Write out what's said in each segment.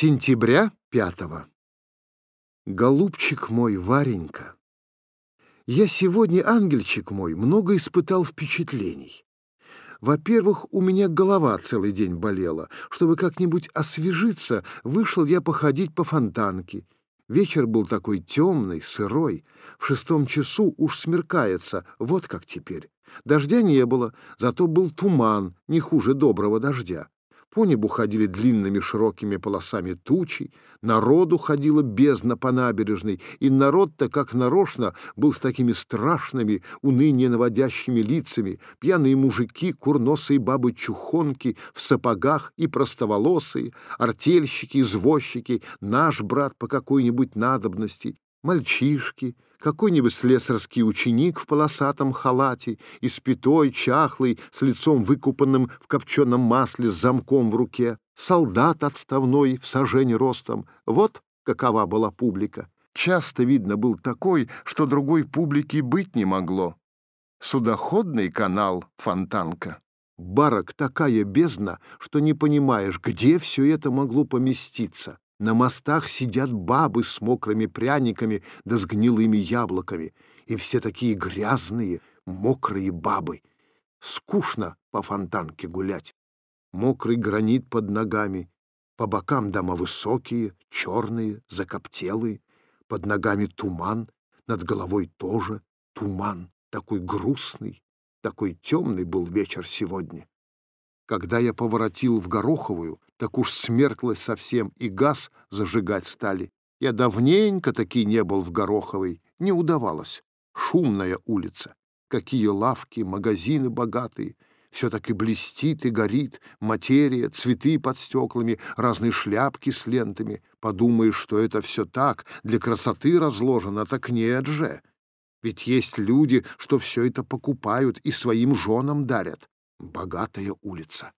Сентября пятого. Голубчик мой, Варенька, я сегодня, ангельчик мой, много испытал впечатлений. Во-первых, у меня голова целый день болела. Чтобы как-нибудь освежиться, вышел я походить по фонтанке. Вечер был такой темный, сырой. В шестом часу уж смеркается, вот как теперь. Дождя не было, зато был туман, не хуже доброго дождя. По небу ходили длинными широкими полосами тучи, народу ходила бездна по набережной, и народ-то, как нарочно, был с такими страшными, уныние наводящими лицами, пьяные мужики, курносые бабы-чухонки в сапогах и простоволосые, артельщики, извозчики, наш брат по какой-нибудь надобности, мальчишки, какой-нибудь слесарский ученик в полосатом халате, испятой, чахлый, с лицом выкупанным в копченом масле, с замком в руке, солдат отставной в сажень ростом. Вот какова была публика. Часто, видно, был такой, что другой публики быть не могло. Судоходный канал Фонтанка. Барок такая бездна, что не понимаешь, где все это могло поместиться. На мостах сидят бабы с мокрыми пряниками да с гнилыми яблоками, и все такие грязные, мокрые бабы. Скучно по фонтанке гулять. Мокрый гранит под ногами, по бокам дома высокие, черные, закоптелые, под ногами туман, над головой тоже туман, такой грустный, такой темный был вечер сегодня. Когда я поворотил в Гороховую, так уж смерклось совсем, и газ зажигать стали. Я давненько таки не был в Гороховой, не удавалось. Шумная улица. Какие лавки, магазины богатые. Все так и блестит, и горит. Материя, цветы под стеклами, разные шляпки с лентами. Подумаешь, что это все так, для красоты разложено, так нет же. Ведь есть люди, что все это покупают и своим женам дарят. Богатая улица.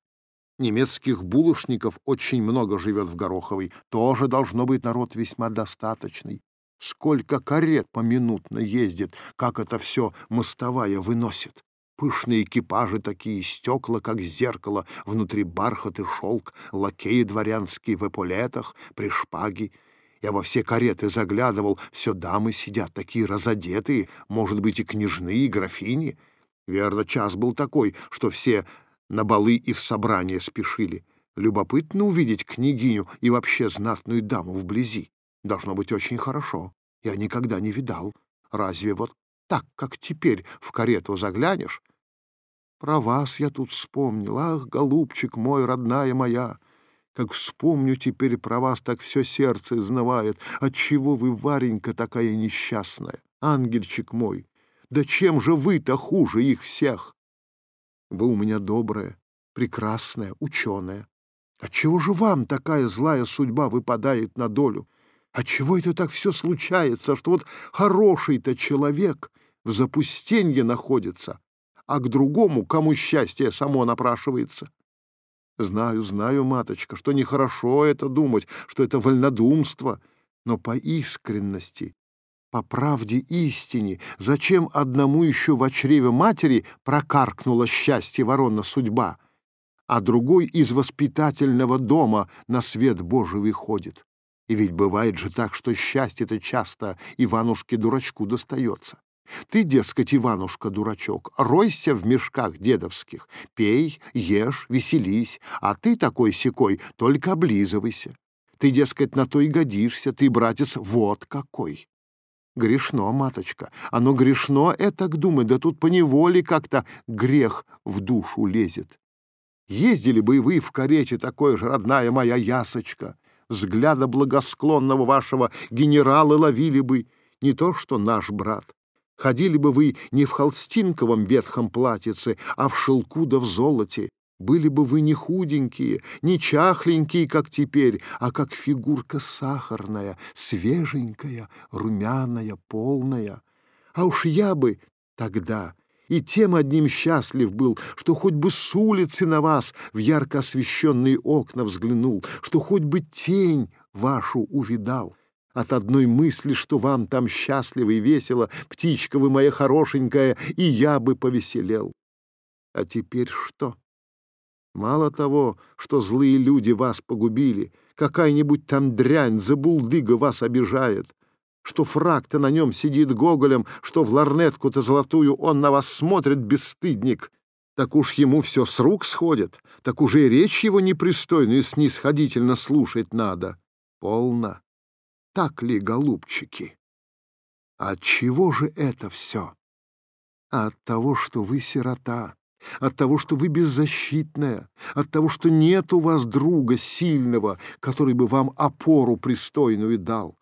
Немецких булочников очень много живет в Гороховой. Тоже должно быть народ весьма достаточный. Сколько карет поминутно ездит, как это все мостовая выносит. Пышные экипажи такие, стекла, как зеркало, внутри бархат и шелк, лакеи дворянские в эполетах, при шпаге. Я во все кареты заглядывал, все дамы сидят, такие разодетые, может быть, и княжны, и графини. Верно, час был такой, что все на балы и в собрания спешили. Любопытно увидеть княгиню и вообще знатную даму вблизи. Должно быть очень хорошо. Я никогда не видал. Разве вот так, как теперь в карету заглянешь? Про вас я тут вспомнил. Ах, голубчик мой, родная моя! Как вспомню теперь про вас, так все сердце изнывает. Отчего вы, Варенька, такая несчастная? Ангельчик мой, да чем же вы-то хуже их всех? Вы у меня добрая, прекрасная, ученая. Отчего же вам такая злая судьба выпадает на долю? Отчего это так все случается, что вот хороший-то человек в запустенье находится, а к другому, кому счастье само напрашивается? Знаю, знаю, маточка, что нехорошо это думать, что это вольнодумство, но по искренности по правде истине, зачем одному еще в чреве матери прокаркнула счастье ворона судьба, а другой из воспитательного дома на свет Божий выходит? И ведь бывает же так, что счастье-то часто Иванушке-дурачку достается. Ты, дескать, Иванушка-дурачок, ройся в мешках дедовских, пей, ешь, веселись, а ты такой-сякой, только облизывайся. Ты, дескать, на то и годишься, ты, братец, вот какой. Грешно, маточка, оно грешно это к думать, да тут поневоле как-то грех в душу лезет. Ездили бы и вы в карете такой же, родная моя ясочка, взгляда благосклонного вашего генерала ловили бы, не то что наш брат. Ходили бы вы не в холстинковом ветхом платьице, а в шелку да в золоте, были бы вы не худенькие, не чахленькие, как теперь, а как фигурка сахарная, свеженькая, румяная, полная. А уж я бы тогда и тем одним счастлив был, что хоть бы с улицы на вас в ярко освещенные окна взглянул, что хоть бы тень вашу увидал. От одной мысли, что вам там счастливо и весело, птичка вы моя хорошенькая, и я бы повеселел. А теперь что? Мало того, что злые люди вас погубили, какая-нибудь там дрянь, забулдыга вас обижает, что фраг-то на нем сидит гоголем, что в ларнетку-то золотую он на вас смотрит, бесстыдник, так уж ему все с рук сходит, так уже и речь его непристойную снисходительно слушать надо. Полно. Так ли, голубчики? От чего же это все? От того, что вы сирота, от того, что вы беззащитная, от того, что нет у вас друга сильного, который бы вам опору пристойную дал.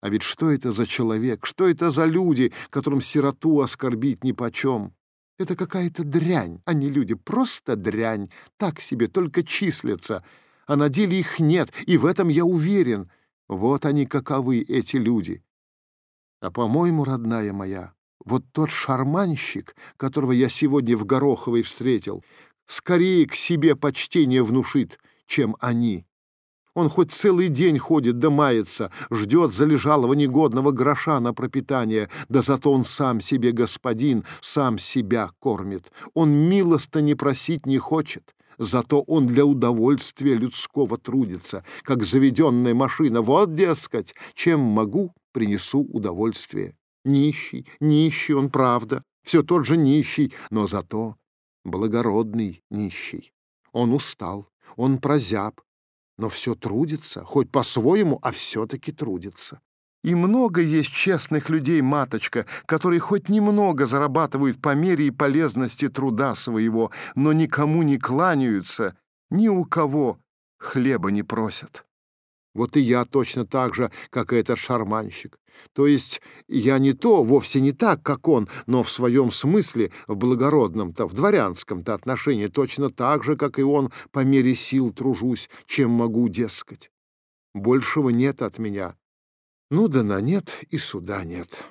А ведь что это за человек, что это за люди, которым сироту оскорбить нипочем? Это какая-то дрянь, а не люди, просто дрянь, так себе, только числятся, а на деле их нет, и в этом я уверен. Вот они каковы, эти люди. А, по-моему, родная моя, вот тот шарманщик, которого я сегодня в Гороховой встретил, скорее к себе почтение внушит, чем они. Он хоть целый день ходит да мается, ждет залежалого негодного гроша на пропитание, да зато он сам себе господин, сам себя кормит. Он милости просить не хочет, зато он для удовольствия людского трудится, как заведенная машина. Вот, дескать, чем могу, принесу удовольствие. Нищий, нищий он, правда, все тот же нищий, но зато благородный нищий. Он устал, он прозяб, но все трудится, хоть по-своему, а все-таки трудится. И много есть честных людей, маточка, которые хоть немного зарабатывают по мере и полезности труда своего, но никому не кланяются, ни у кого хлеба не просят. Вот и я точно так же, как и этот шарманщик. То есть я не то, вовсе не так, как он, но в своем смысле, в благородном-то, в дворянском-то отношении, точно так же, как и он, по мере сил тружусь, чем могу, дескать. Большего нет от меня. Ну да на нет и суда нет.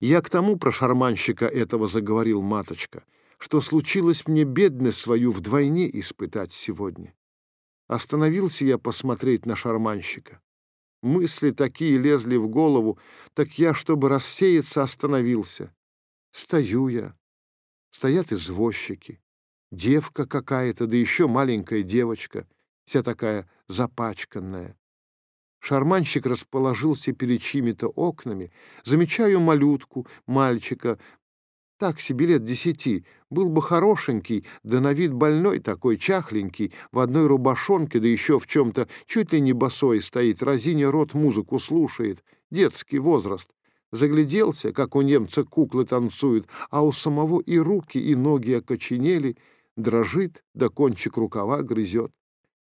Я к тому про шарманщика этого заговорил, маточка, что случилось мне бедность свою вдвойне испытать сегодня. Остановился я посмотреть на шарманщика. Мысли такие лезли в голову, так я, чтобы рассеяться, остановился. Стою я. Стоят извозчики. Девка какая-то, да еще маленькая девочка, вся такая запачканная. Шарманщик расположился перед чьими-то окнами. Замечаю малютку, мальчика, так себе лет десяти, был бы хорошенький, да на вид больной такой, чахленький, в одной рубашонке, да еще в чем-то, чуть ли не босой стоит, разиня рот музыку слушает, детский возраст. Загляделся, как у немца куклы танцуют, а у самого и руки, и ноги окоченели, дрожит, да кончик рукава грызет.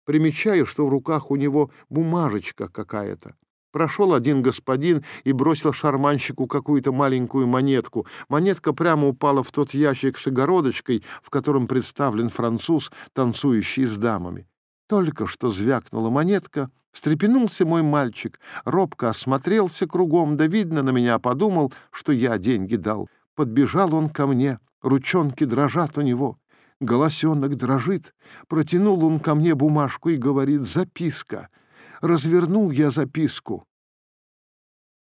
Примечаю, что в руках у него бумажечка какая-то. Прошел один господин и бросил шарманщику какую-то маленькую монетку. Монетка прямо упала в тот ящик с огородочкой, в котором представлен француз, танцующий с дамами. Только что звякнула монетка, встрепенулся мой мальчик, робко осмотрелся кругом, да, видно, на меня подумал, что я деньги дал. Подбежал он ко мне, ручонки дрожат у него. Голосенок дрожит. Протянул он ко мне бумажку и говорит «Записка» развернул я записку.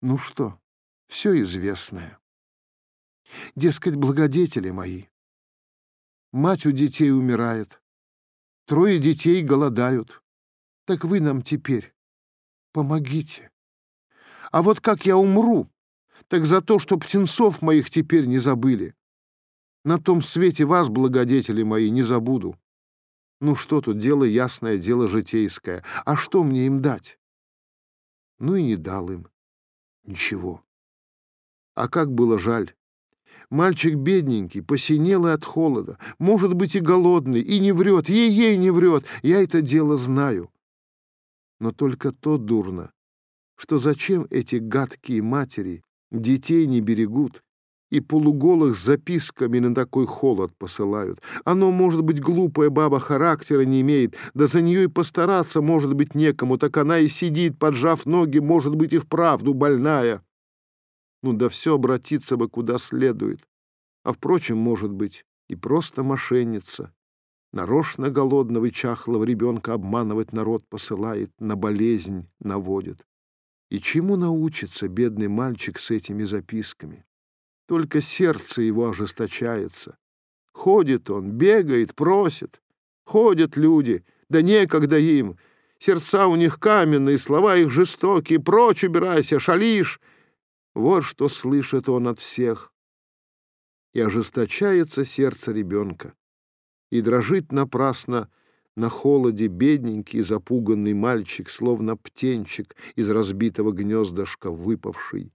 Ну что, все известное. Дескать, благодетели мои. Мать у детей умирает. Трое детей голодают. Так вы нам теперь помогите. А вот как я умру, так за то, что птенцов моих теперь не забыли. На том свете вас, благодетели мои, не забуду. Ну что тут, дело ясное, дело житейское. А что мне им дать? Ну и не дал им. Ничего. А как было жаль. Мальчик бедненький, посинелый от холода, может быть и голодный, и не врет, ей-ей не врет, я это дело знаю. Но только то дурно, что зачем эти гадкие матери детей не берегут, и полуголых записками на такой холод посылают. Оно, может быть, глупая баба характера не имеет, да за нее и постараться, может быть, некому, так она и сидит, поджав ноги, может быть, и вправду больная. Ну да все обратиться бы куда следует. А, впрочем, может быть, и просто мошенница. Нарочно голодного и чахлого ребенка обманывать народ посылает, на болезнь наводит. И чему научится бедный мальчик с этими записками? Только сердце его ожесточается. Ходит он, бегает, просит. Ходят люди, да некогда им. Сердца у них каменные, слова их жестокие. Прочь убирайся, шалишь. Вот что слышит он от всех. И ожесточается сердце ребенка. И дрожит напрасно на холоде бедненький запуганный мальчик, словно птенчик из разбитого гнездышка выпавший.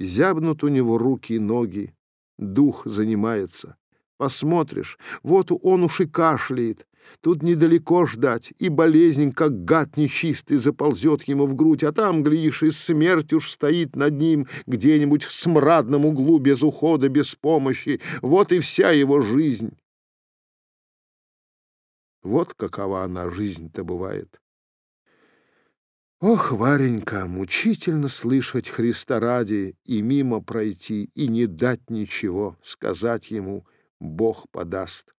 Зябнут у него руки и ноги, дух занимается. Посмотришь, вот он уж и кашляет. Тут недалеко ждать, и болезнь, как гад нечистый, заползет ему в грудь, а там, глядишь, и смерть уж стоит над ним где-нибудь в смрадном углу, без ухода, без помощи. Вот и вся его жизнь. Вот какова она, жизнь-то бывает. Ох, Варенька, мучительно слышать Христа ради и мимо пройти, и не дать ничего, сказать ему — Бог подаст.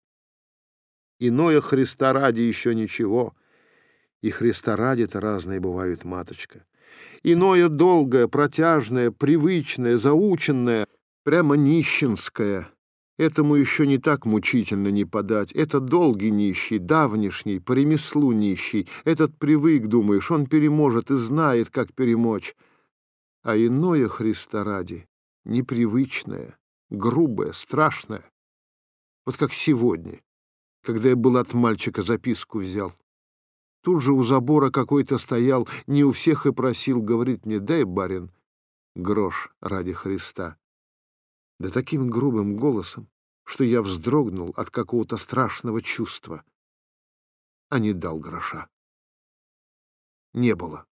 Иное Христа ради еще ничего, и Христа ради-то разные бывают, маточка. Иное долгое, протяжное, привычное, заученное, прямо нищенское. Этому еще не так мучительно не подать. Это долгий нищий, давнишний, по ремеслу нищий. Этот привык, думаешь, он переможет и знает, как перемочь. А иное Христа ради, непривычное, грубое, страшное. Вот как сегодня, когда я был от мальчика записку взял. Тут же у забора какой-то стоял, не у всех и просил, говорит мне, дай, барин, грош ради Христа. Да таким грубым голосом, что я вздрогнул от какого-то страшного чувства, а не дал гроша. Не было.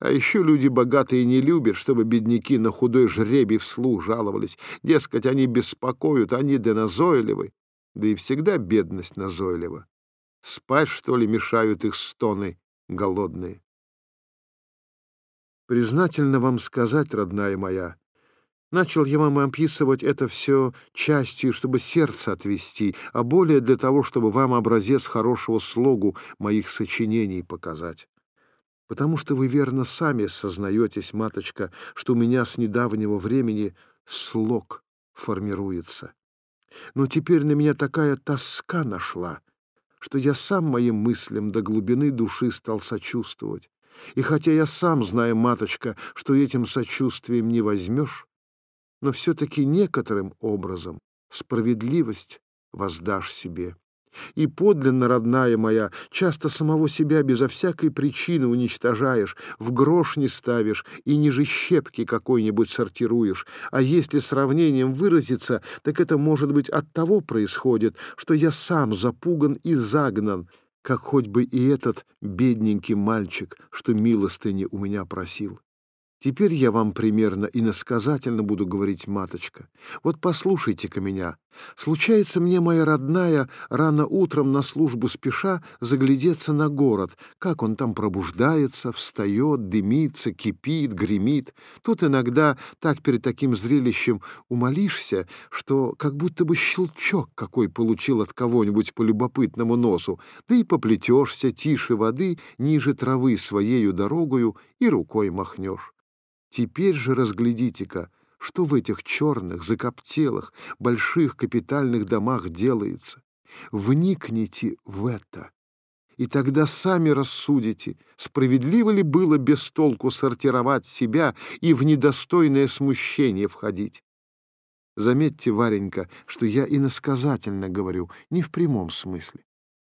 А еще люди богатые не любят, чтобы бедняки на худой жребий вслух жаловались. Дескать, они беспокоят, они да назойливы. Да и всегда бедность назойлива. Спать, что ли, мешают их стоны голодные. Признательно вам сказать, родная моя, начал я вам описывать это все частью, чтобы сердце отвести, а более для того, чтобы вам образец хорошего слогу моих сочинений показать потому что вы верно сами сознаетесь, маточка, что у меня с недавнего времени слог формируется. Но теперь на меня такая тоска нашла, что я сам моим мыслям до глубины души стал сочувствовать. И хотя я сам знаю, маточка, что этим сочувствием не возьмешь, но все-таки некоторым образом справедливость воздашь себе. И подлинно, родная моя, часто самого себя безо всякой причины уничтожаешь, в грош не ставишь и ниже щепки какой-нибудь сортируешь. А если сравнением выразиться, так это, может быть, от того происходит, что я сам запуган и загнан, как хоть бы и этот бедненький мальчик, что милостыни у меня просил. Теперь я вам примерно иносказательно буду говорить, маточка. Вот послушайте-ка меня. Случается мне, моя родная, рано утром на службу спеша заглядеться на город, как он там пробуждается, встает, дымится, кипит, гремит. Тут иногда так перед таким зрелищем умолишься, что как будто бы щелчок какой получил от кого-нибудь по любопытному носу, да и поплетешься тише воды, ниже травы своею дорогою и рукой махнешь. Теперь же разглядите-ка, что в этих черных, закоптелых, больших капитальных домах делается. Вникните в это, и тогда сами рассудите, справедливо ли было без толку сортировать себя и в недостойное смущение входить. Заметьте, Варенька, что я иносказательно говорю, не в прямом смысле.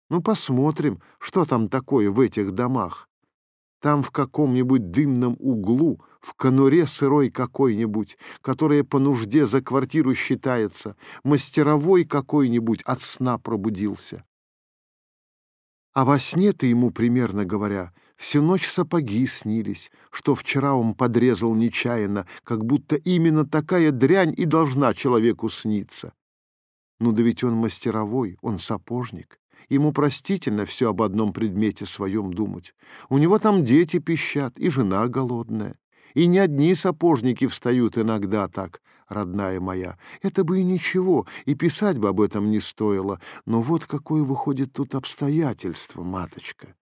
Ну, посмотрим, что там такое в этих домах. Там в каком-нибудь дымном углу, в конуре сырой какой-нибудь, которая по нужде за квартиру считается, мастеровой какой-нибудь от сна пробудился. А во сне-то ему, примерно говоря, всю ночь сапоги снились, что вчера он подрезал нечаянно, как будто именно такая дрянь и должна человеку сниться. Ну да ведь он мастеровой, он сапожник. Ему простительно все об одном предмете своем думать. У него там дети пищат, и жена голодная. И не одни сапожники встают иногда так, родная моя. Это бы и ничего, и писать бы об этом не стоило. Но вот какое выходит тут обстоятельство, маточка.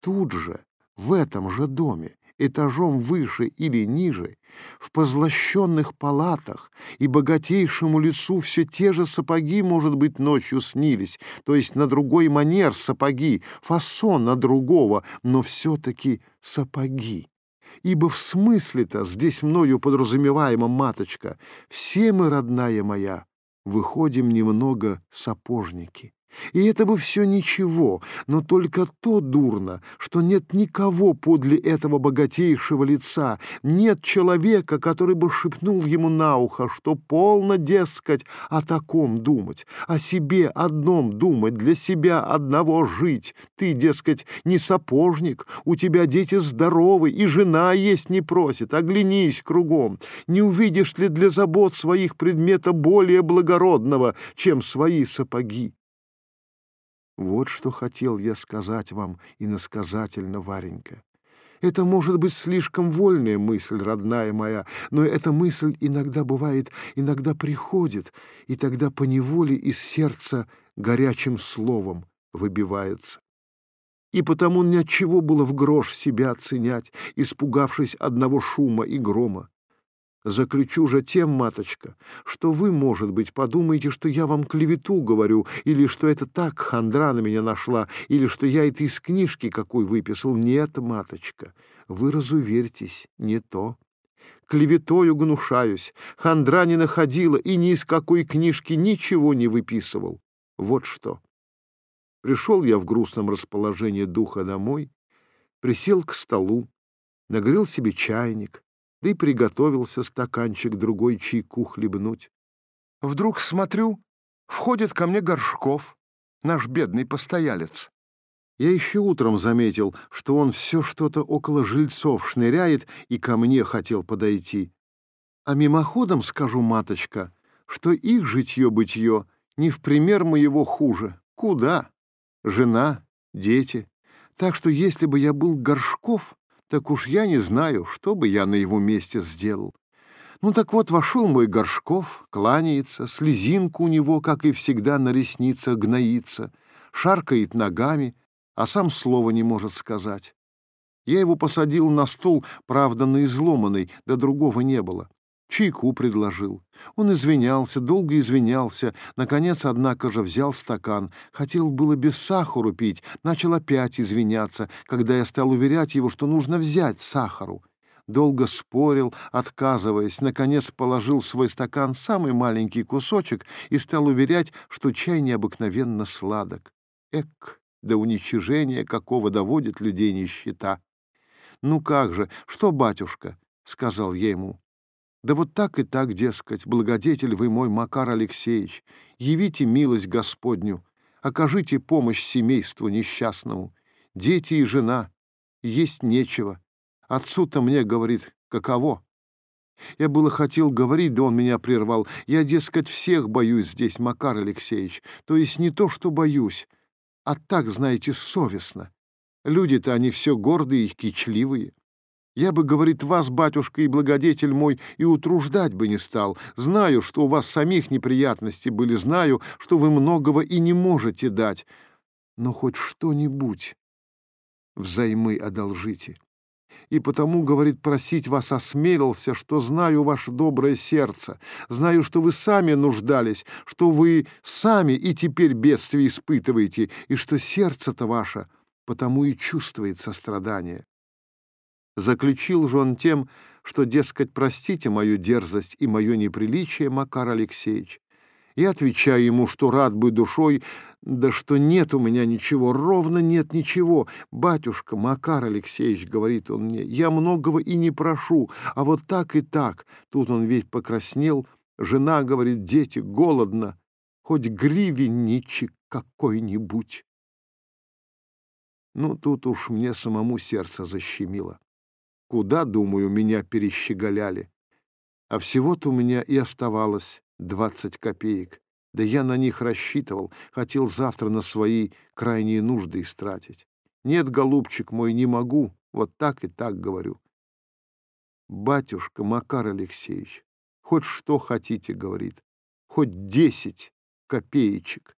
Тут же, в этом же доме, этажом выше или ниже, в позлощенных палатах, и богатейшему лицу все те же сапоги, может быть, ночью снились, то есть на другой манер сапоги, фасон на другого, но все-таки сапоги. Ибо в смысле-то здесь мною подразумеваема маточка, все мы, родная моя, выходим немного сапожники. И это бы все ничего, но только то дурно, что нет никого подле этого богатейшего лица, нет человека, который бы шепнул ему на ухо, что полно, дескать, о таком думать, о себе одном думать, для себя одного жить. Ты, дескать, не сапожник, у тебя дети здоровы, и жена есть не просит, оглянись кругом. Не увидишь ли для забот своих предмета более благородного, чем свои сапоги? Вот что хотел я сказать вам иносказательно, Варенька. Это может быть слишком вольная мысль, родная моя, но эта мысль иногда бывает, иногда приходит, и тогда поневоле из сердца горячим словом выбивается. И потому ни от чего было в грош себя оценять, испугавшись одного шума и грома. Заключу же тем, маточка, что вы, может быть, подумаете, что я вам клевету говорю, или что это так хандра на меня нашла, или что я это из книжки какой выписал. Нет, маточка, вы разуверьтесь, не то. Клеветою гнушаюсь, хандра не находила и ни из какой книжки ничего не выписывал. Вот что. Пришел я в грустном расположении духа домой, присел к столу, нагрел себе чайник, да и приготовился стаканчик другой чайку хлебнуть. Вдруг смотрю, входит ко мне Горшков, наш бедный постоялец. Я еще утром заметил, что он все что-то около жильцов шныряет и ко мне хотел подойти. А мимоходом скажу, маточка, что их житье-бытье не в пример моего хуже. Куда? Жена, дети. Так что если бы я был Горшков, так уж я не знаю, что бы я на его месте сделал. Ну так вот, вошел мой Горшков, кланяется, слезинка у него, как и всегда, на ресницах гноится, шаркает ногами, а сам слова не может сказать. Я его посадил на стул, правда, на изломанный, да другого не было. Чайку предложил. Он извинялся, долго извинялся. Наконец, однако же, взял стакан. Хотел было без сахару пить, начал опять извиняться, когда я стал уверять его, что нужно взять сахару. Долго спорил, отказываясь, наконец положил в свой стакан самый маленький кусочек и стал уверять, что чай необыкновенно сладок. Эк, до уничижения какого доводит людей нищета. «Ну как же, что, батюшка?» — сказал я ему. Да вот так и так, дескать, благодетель вы мой, Макар Алексеевич, явите милость Господню, окажите помощь семейству несчастному, дети и жена, есть нечего. Отцу-то мне, говорит, каково? Я было хотел говорить, да он меня прервал. Я, дескать, всех боюсь здесь, Макар Алексеевич. То есть не то, что боюсь, а так, знаете, совестно. Люди-то они все гордые и кичливые. Я бы, говорит, вас, батюшка и благодетель мой, и утруждать бы не стал. Знаю, что у вас самих неприятности были, знаю, что вы многого и не можете дать. Но хоть что-нибудь взаймы одолжите. И потому, говорит, просить вас осмелился, что знаю ваше доброе сердце, знаю, что вы сами нуждались, что вы сами и теперь бедствие испытываете, и что сердце-то ваше потому и чувствует сострадание. Заключил же он тем, что, дескать, простите мою дерзость и мое неприличие, Макар Алексеевич. Я отвечаю ему, что рад бы душой, да что нет у меня ничего, ровно нет ничего. Батюшка, Макар Алексеевич, говорит он мне, я многого и не прошу, а вот так и так. Тут он ведь покраснел. Жена говорит, дети, голодно, хоть гривенничек какой-нибудь. Ну, тут уж мне самому сердце защемило. Куда, думаю, меня перещеголяли. А всего-то у меня и оставалось двадцать копеек. Да я на них рассчитывал, хотел завтра на свои крайние нужды истратить. Нет, голубчик мой, не могу, вот так и так говорю. Батюшка Макар Алексеевич, хоть что хотите, говорит, хоть десять копеечек.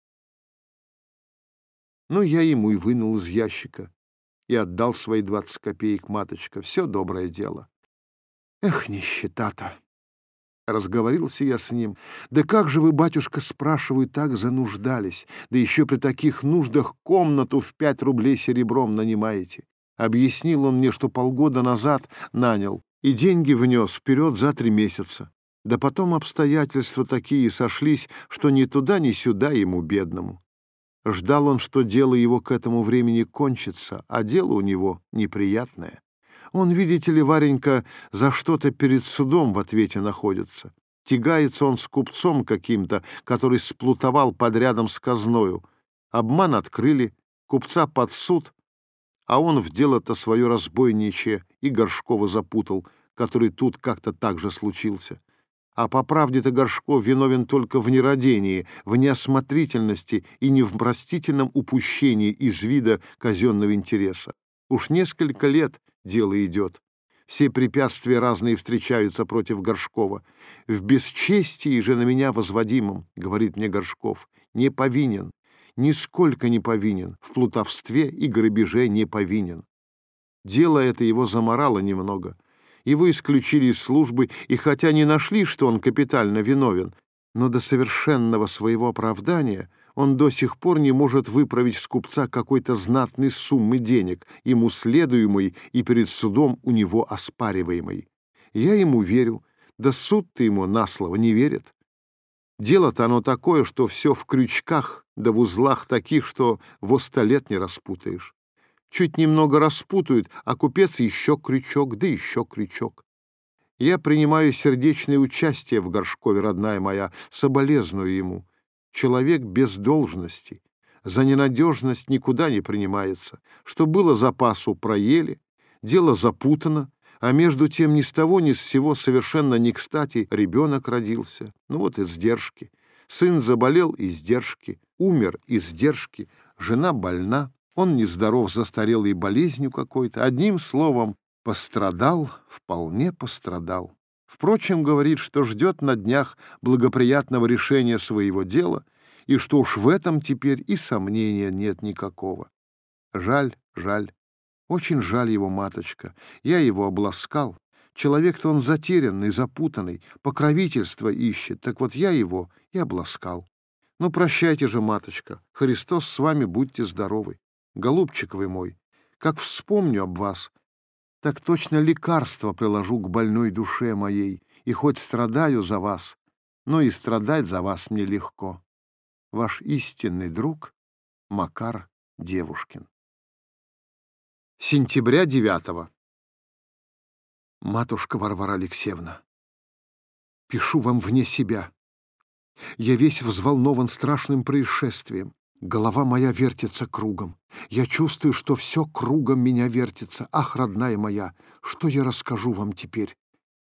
Но я ему и вынул из ящика и отдал свои двадцать копеек, маточка. Все доброе дело. Эх, нищета-то! Разговорился я с ним. Да как же вы, батюшка, спрашиваю, так зануждались? Да еще при таких нуждах комнату в пять рублей серебром нанимаете. Объяснил он мне, что полгода назад нанял, и деньги внес вперед за три месяца. Да потом обстоятельства такие сошлись, что ни туда, ни сюда ему, бедному. Ждал он, что дело его к этому времени кончится, а дело у него неприятное. Он, видите ли, Варенька, за что-то перед судом в ответе находится. Тягается он с купцом каким-то, который сплутовал подрядом с казною. Обман открыли, купца под суд, а он в дело-то свое разбойничье и Горшкова запутал, который тут как-то так же случился. А по правде-то Горшков виновен только в нерадении, в неосмотрительности и невпростительном упущении из вида казенного интереса. Уж несколько лет дело идет. Все препятствия разные встречаются против Горшкова. В бесчестии же на меня возводимом, говорит мне Горшков, не повинен, нисколько не повинен, в плутовстве и грабеже не повинен. Дело это его заморало немного — его исключили из службы, и хотя не нашли, что он капитально виновен, но до совершенного своего оправдания он до сих пор не может выправить с купца какой-то знатной суммы денег, ему следуемой и перед судом у него оспариваемой. Я ему верю, да суд-то ему на слово не верит. Дело-то оно такое, что все в крючках, да в узлах таких, что во сто лет не распутаешь чуть немного распутают, а купец еще крючок, да еще крючок. Я принимаю сердечное участие в Горшкове, родная моя, соболезную ему. Человек без должности, за ненадежность никуда не принимается. Что было запасу, проели, дело запутано, а между тем ни с того ни с сего совершенно не кстати ребенок родился. Ну вот издержки. Сын заболел — издержки, умер — издержки, жена больна. Он нездоров застарелой болезнью какой-то. Одним словом, пострадал, вполне пострадал. Впрочем, говорит, что ждет на днях благоприятного решения своего дела, и что уж в этом теперь и сомнения нет никакого. Жаль, жаль. Очень жаль его, маточка. Я его обласкал. Человек-то он затерянный, запутанный, покровительство ищет. Так вот я его и обласкал. Ну, прощайте же, маточка. Христос с вами, будьте здоровы голубчик вы мой, как вспомню об вас, так точно лекарство приложу к больной душе моей, и хоть страдаю за вас, но и страдать за вас мне легко. Ваш истинный друг Макар Девушкин. Сентября 9 Матушка Варвара Алексеевна, пишу вам вне себя. Я весь взволнован страшным происшествием. Голова моя вертится кругом. Я чувствую, что все кругом меня вертится. Ах, родная моя, что я расскажу вам теперь?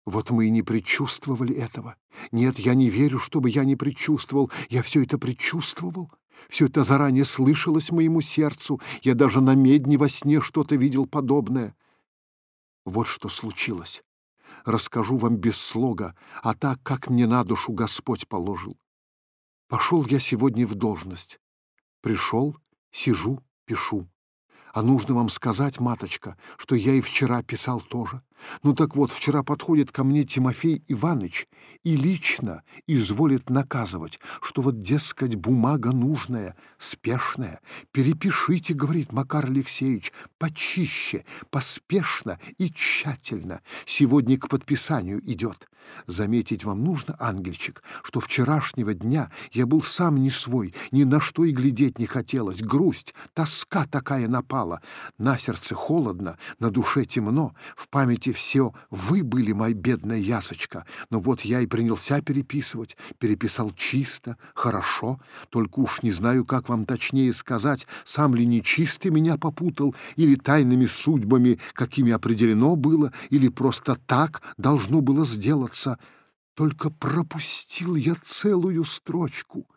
Вот мы и не предчувствовали этого. Нет, я не верю, чтобы я не предчувствовал. Я все это предчувствовал. Все это заранее слышалось моему сердцу. Я даже на медне во сне что-то видел подобное. Вот что случилось. Расскажу вам без слога, а так, как мне на душу Господь положил. Пошел я сегодня в должность. Пришел, сижу, пишу. А нужно вам сказать, маточка, что я и вчера писал тоже. Ну так вот, вчера подходит ко мне Тимофей Иванович и лично изволит наказывать, что вот, дескать, бумага нужная, спешная. Перепишите, говорит Макар Алексеевич, почище, поспешно и тщательно. Сегодня к подписанию идет. Заметить вам нужно, ангельчик, что вчерашнего дня я был сам не свой, ни на что и глядеть не хотелось. Грусть, тоска такая напала. На сердце холодно, на душе темно, в памяти все вы были, моя бедная ясочка. Но вот я и принялся переписывать. Переписал чисто, хорошо, только уж не знаю, как вам точнее сказать, сам ли нечистый меня попутал, или тайными судьбами, какими определено было, или просто так должно было сделаться только пропустил я целую строчку.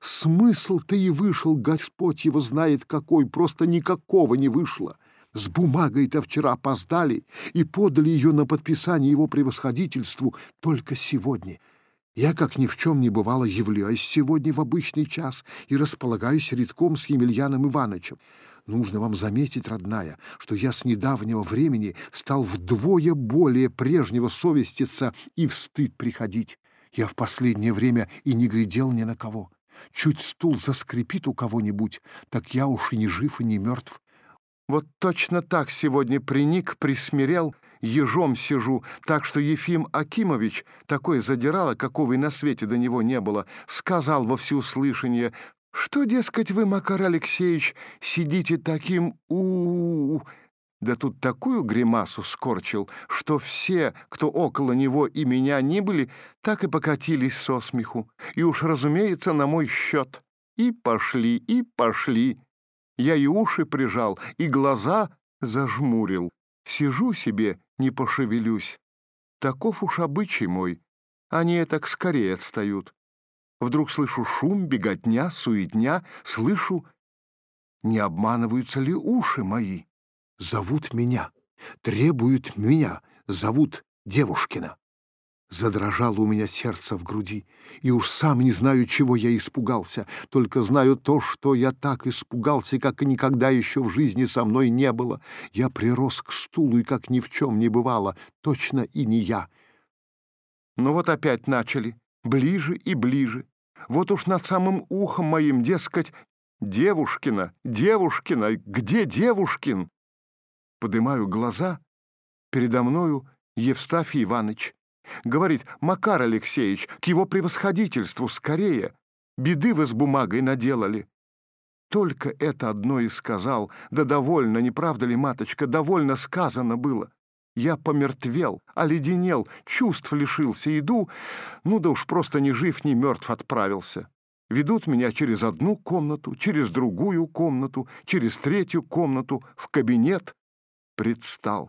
Смысл-то и вышел, Господь его знает какой, просто никакого не вышло. С бумагой-то вчера опоздали и подали ее на подписание его превосходительству только сегодня. Я, как ни в чем не бывало, являюсь сегодня в обычный час и располагаюсь редком с Емельяном Ивановичем. Нужно вам заметить, родная, что я с недавнего времени стал вдвое более прежнего совеститься и в стыд приходить. Я в последнее время и не глядел ни на кого. Чуть стул заскрипит у кого-нибудь, так я уж и не жив, и не мертв. Вот точно так сегодня приник, присмирел, ежом сижу, так что Ефим Акимович, такой задирало, какого и на свете до него не было, сказал во всеуслышание, что, дескать, вы, Макар Алексеевич, сидите таким у, -у, -у да тут такую гримасу скорчил, что все, кто около него и меня не были, так и покатились со смеху. И уж, разумеется, на мой счет. И пошли, и пошли. Я и уши прижал, и глаза зажмурил. Сижу себе, не пошевелюсь. Таков уж обычай мой. Они так скорее отстают. Вдруг слышу шум, беготня, суетня, слышу, не обманываются ли уши мои. Зовут меня, требуют меня, зовут Девушкина. Задрожало у меня сердце в груди, и уж сам не знаю, чего я испугался, только знаю то, что я так испугался, как и никогда еще в жизни со мной не было. Я прирос к стулу, и как ни в чем не бывало, точно и не я. Ну вот опять начали, ближе и ближе. Вот уж над самым ухом моим, дескать, «Девушкина! Девушкина! Где Девушкин?» Подымаю глаза. Передо мною Евстафий Иванович. Говорит, Макар Алексеевич, к его превосходительству, скорее. Беды вы с бумагой наделали. Только это одно и сказал. Да довольно, не правда ли, маточка, довольно сказано было. Я помертвел, оледенел, чувств лишился, иду, ну да уж просто ни жив, ни мертв отправился. Ведут меня через одну комнату, через другую комнату, через третью комнату, в кабинет, предстал.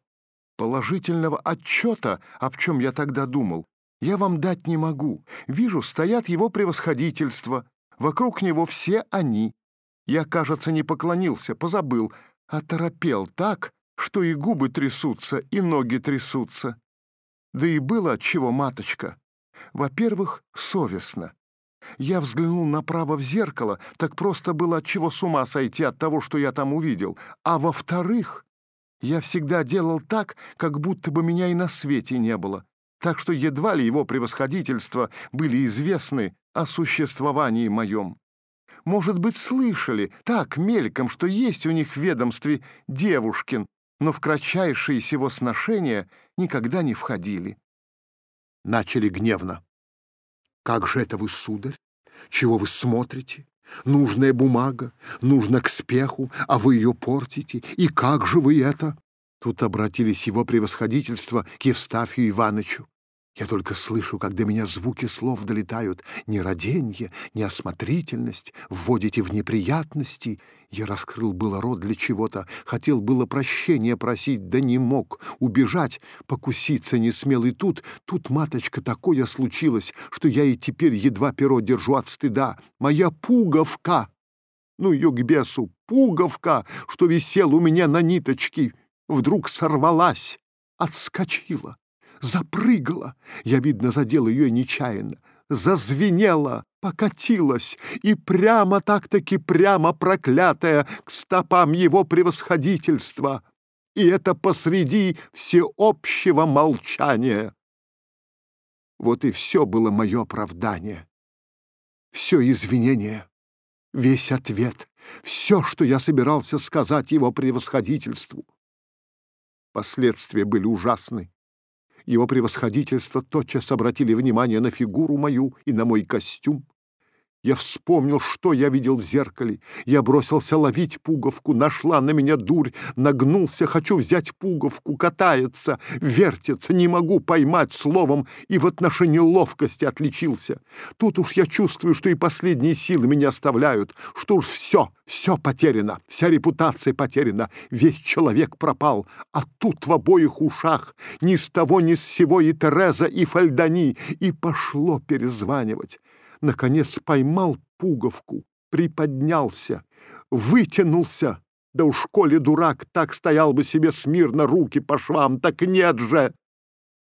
Положительного отчета, об чем я тогда думал, я вам дать не могу. Вижу, стоят его превосходительства. Вокруг него все они. Я, кажется, не поклонился, позабыл, а торопел так, что и губы трясутся, и ноги трясутся. Да и было от чего, маточка. Во-первых, совестно. Я взглянул направо в зеркало, так просто было от чего с ума сойти от того, что я там увидел. А во-вторых, я всегда делал так, как будто бы меня и на свете не было, так что едва ли его превосходительства были известны о существовании моем. Может быть, слышали, так, мельком, что есть у них в ведомстве Девушкин, но в кратчайшие сего сношения никогда не входили. Начали гневно. «Как же это вы, сударь? Чего вы смотрите? Нужная бумага, нужно к спеху, а вы ее портите. И как же вы это?» Тут обратились его превосходительство к Евстафию Ивановичу. Я только слышу, когда меня звуки слов долетают. Нераденье, неосмотрительность, вводите в неприятности. Я раскрыл было рот для чего-то, хотел было прощения просить, да не мог. Убежать, покуситься не смел. И тут, тут, маточка, такое случилось, что я и теперь едва перо держу от стыда. Моя пуговка! Ну ее к бесу, пуговка, что висел у меня на ниточке, вдруг сорвалась, отскочила запрыгала. Я, видно, задел ее нечаянно. Зазвенела, покатилась и прямо так-таки прямо проклятая к стопам его превосходительства. И это посреди всеобщего молчания. Вот и все было мое оправдание. Все извинение, весь ответ, все, что я собирался сказать его превосходительству. Последствия были ужасны. Его превосходительство тотчас обратили внимание на фигуру мою и на мой костюм. Я вспомнил, что я видел в зеркале. Я бросился ловить пуговку, нашла на меня дурь, нагнулся, хочу взять пуговку, катается, вертится, не могу поймать словом, и в отношении ловкости отличился. Тут уж я чувствую, что и последние силы меня оставляют, что уж все, все потеряно, вся репутация потеряна, весь человек пропал, а тут в обоих ушах ни с того ни с сего и Тереза, и Фальдани, и пошло перезванивать наконец поймал пуговку, приподнялся, вытянулся. Да уж, коли дурак так стоял бы себе смирно руки по швам, так нет же!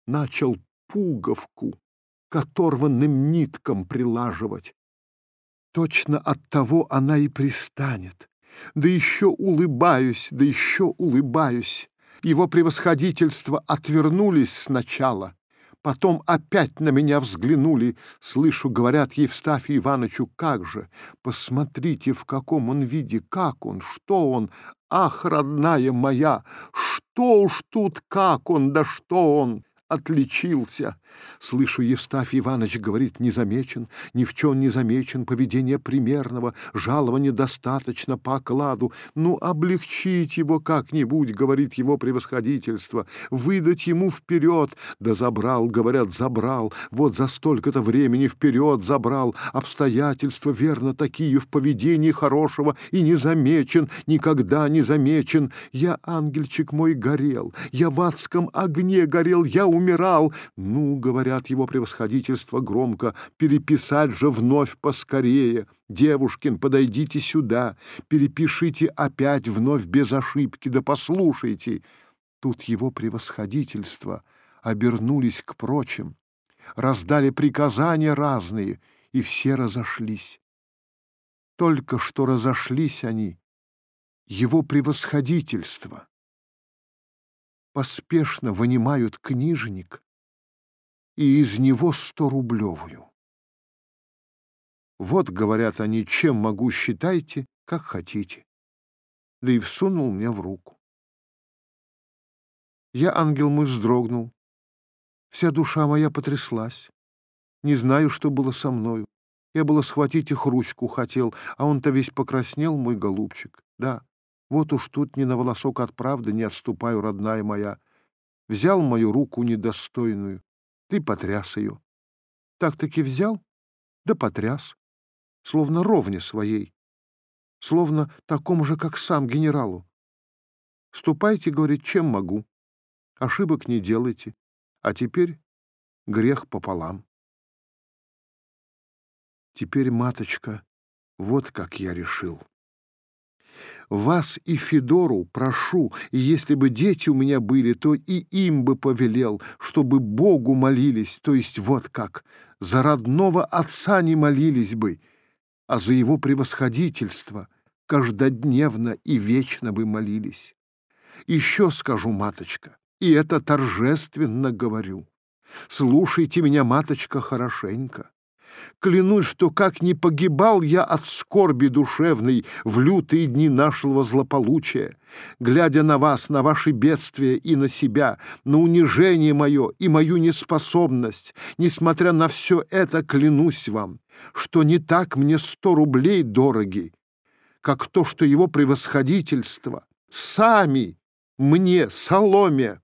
Начал пуговку к оторванным ниткам прилаживать. Точно от того она и пристанет. Да еще улыбаюсь, да еще улыбаюсь. Его превосходительство отвернулись сначала, потом опять на меня взглянули. Слышу, говорят Евстафию Ивановичу, как же, посмотрите, в каком он виде, как он, что он. Ах, родная моя, что уж тут, как он, да что он отличился. Слышу, Евстафий Иванович говорит, не замечен, ни в чем не замечен, поведение примерного, жалования достаточно по окладу. Ну, облегчить его как-нибудь, говорит его превосходительство, выдать ему вперед. Да забрал, говорят, забрал, вот за столько-то времени вперед забрал. Обстоятельства, верно, такие в поведении хорошего и не замечен, никогда не замечен. Я, ангельчик мой, горел, я в адском огне горел, я умер умирал. Ну, говорят его превосходительство громко, переписать же вновь поскорее. Девушкин, подойдите сюда, перепишите опять вновь без ошибки, да послушайте. Тут его превосходительство обернулись к прочим, раздали приказания разные, и все разошлись. Только что разошлись они, его превосходительство поспешно вынимают книжник и из него сто-рублевую. Вот, говорят они, чем могу, считайте, как хотите. Да и всунул мне в руку. Я, ангел мой, вздрогнул. Вся душа моя потряслась. Не знаю, что было со мною. Я было схватить их ручку хотел, а он-то весь покраснел, мой голубчик. Да, вот уж тут ни на волосок от правды не отступаю, родная моя. Взял мою руку недостойную, ты потряс ее. Так-таки взял, да потряс, словно ровне своей, словно такому же, как сам генералу. Ступайте, говорит, чем могу. Ошибок не делайте, а теперь грех пополам. Теперь, маточка, вот как я решил. Вас и Федору прошу, и если бы дети у меня были, то и им бы повелел, чтобы Богу молились, то есть вот как, за родного отца не молились бы, а за его превосходительство каждодневно и вечно бы молились. Еще скажу, маточка, и это торжественно говорю. Слушайте меня, маточка, хорошенько. Клянусь, что как не погибал я от скорби душевной в лютые дни нашего злополучия, глядя на вас, на ваши бедствия и на себя, на унижение мое и мою неспособность, несмотря на все это, клянусь вам, что не так мне сто рублей дороги, как то, что его превосходительство сами мне, соломе,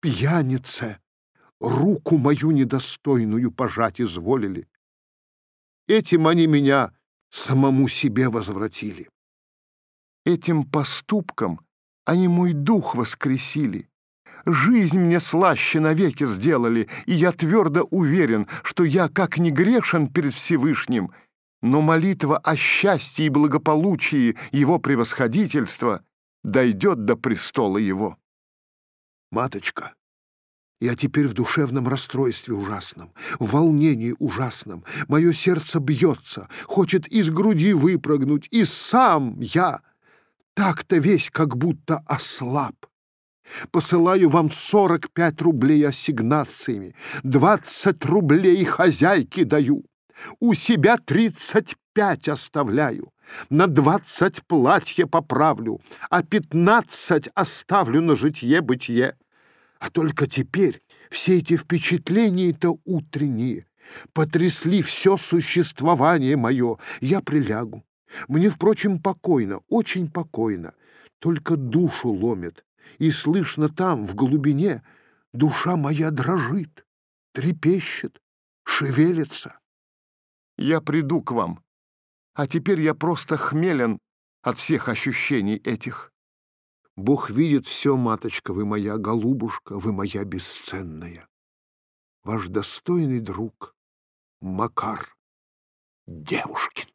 пьянице, руку мою недостойную пожать изволили. Этим они меня самому себе возвратили. Этим поступком они мой дух воскресили. Жизнь мне слаще навеки сделали, и я твердо уверен, что я как не грешен перед Всевышним, но молитва о счастье и благополучии его превосходительства дойдет до престола его. Маточка, я теперь в душевном расстройстве ужасном, в волнении ужасном. Мое сердце бьется, хочет из груди выпрыгнуть, и сам я так-то весь как будто ослаб. Посылаю вам сорок пять рублей ассигнациями, двадцать рублей хозяйке даю, у себя тридцать пять оставляю, на двадцать платье поправлю, а пятнадцать оставлю на житье-бытие. А только теперь все эти впечатления-то утренние потрясли все существование мое. Я прилягу. Мне, впрочем, покойно, очень покойно. Только душу ломит. И слышно там, в глубине, душа моя дрожит, трепещет, шевелится. Я приду к вам, а теперь я просто хмелен от всех ощущений этих. Бог видит все, маточка, вы моя голубушка, вы моя бесценная. Ваш достойный друг Макар Девушкин.